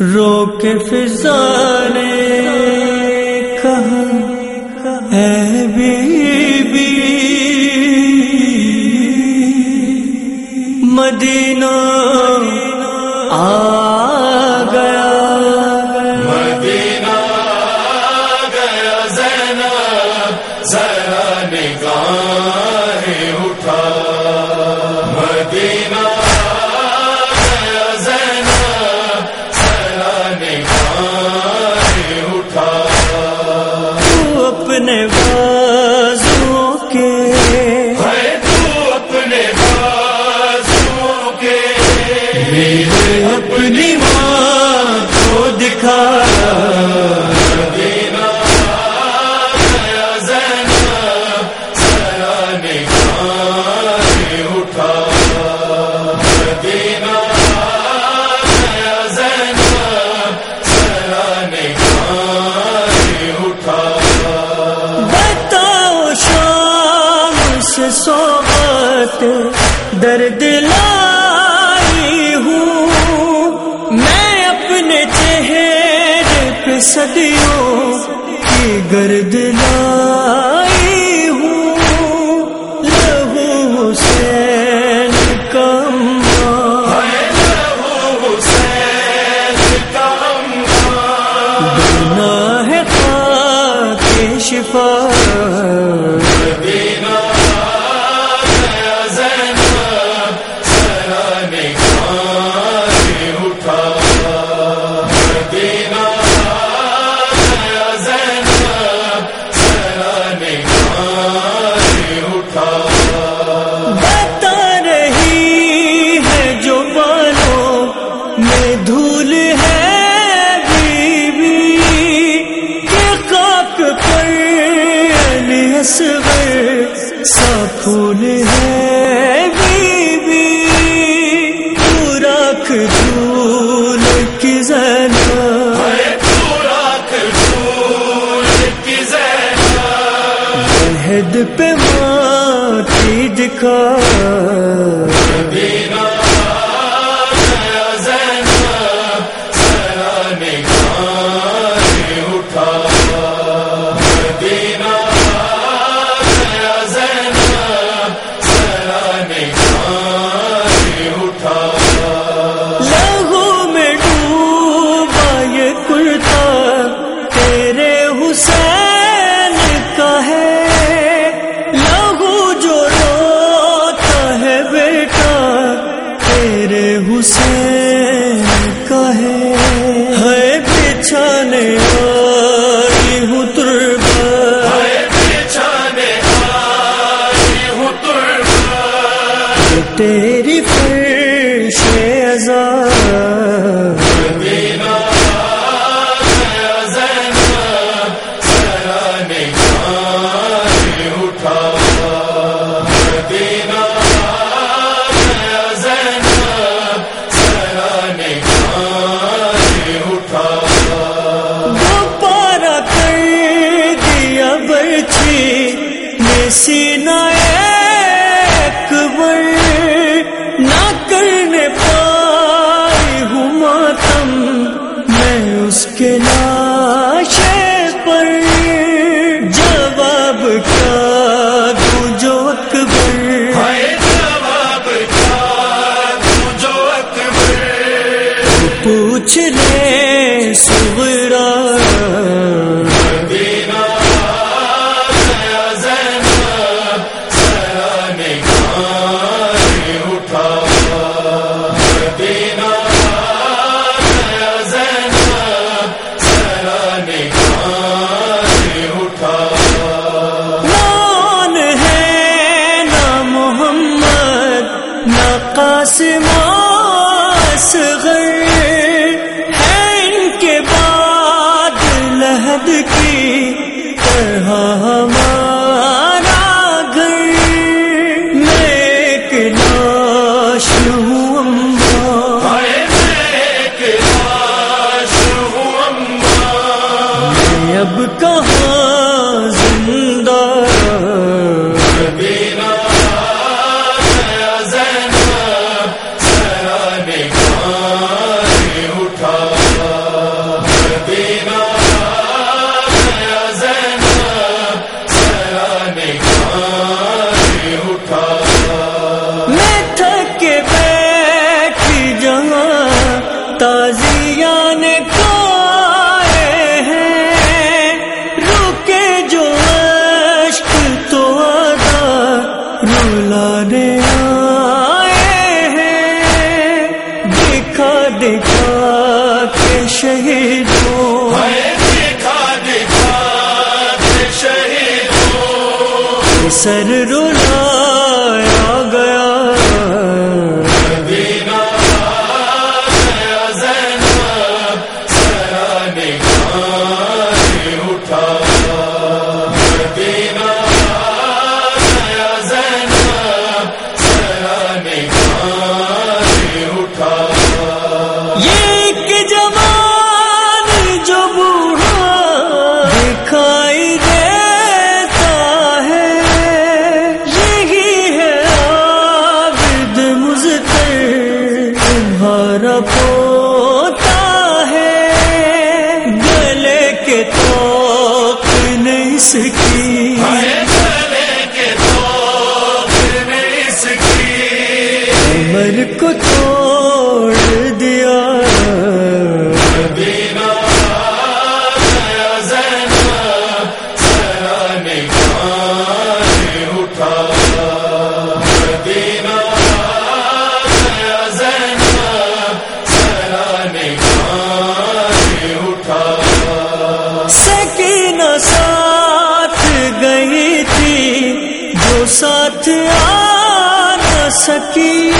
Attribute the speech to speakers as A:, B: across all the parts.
A: رو کے فضا نے کہا اے بی بی مدینہ آ اپنے درد لائی ہوں۔ میں اپنے چہرے پہ صدیوں کی گرد ماتی سے دکھا کے شہیدوں۔ دکھا کے شہیدوں۔ سر رو ساتھ گئی تھی، جو ساتھ آ نہ سکی۔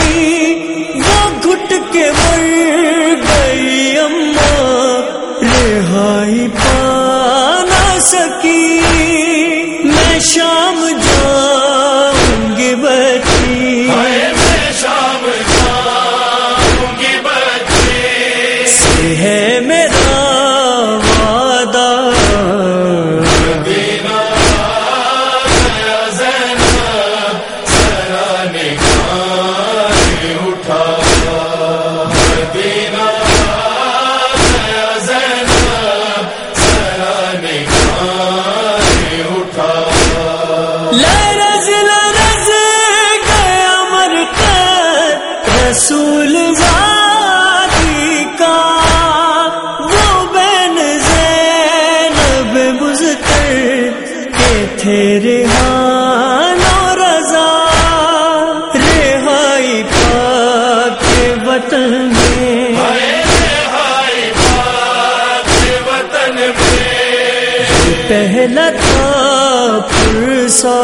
A: وہ گھٹ کے مر گئی اماں رہائی پا نہ سکی۔ سا